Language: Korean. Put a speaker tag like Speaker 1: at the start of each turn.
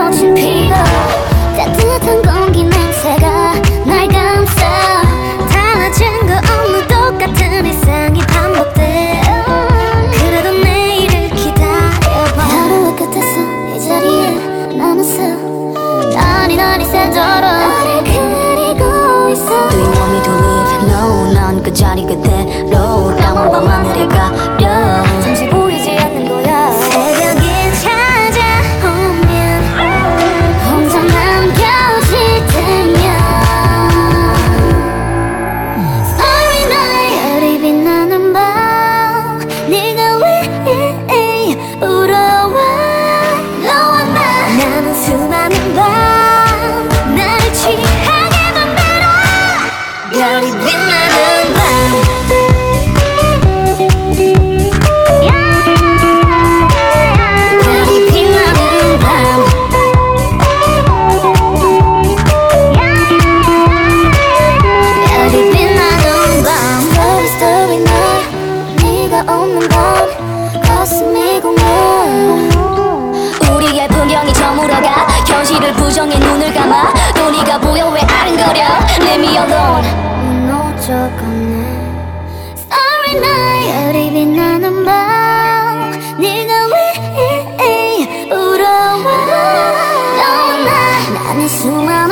Speaker 1: 꽃이 피어 따뜻한 공기 냄새가 날 감싸.
Speaker 2: 달라진 거 없는 똑같은 일상이 반복돼. 그래도 내일을 기다려봐.
Speaker 1: 하루의 끝에서 이 자리에 남았어 난이 난이 새도록 나를 그리고 있어. Do
Speaker 2: you want me to leave? No 난 그 자리 끝 이를 부정해 눈을 감아 또 네가 보여 왜 아른거려? Let me alone.
Speaker 1: 무너져 갔네. Sorry night 별이 빛나는 밤 네가 왜 울어와? 너와 나는 수많은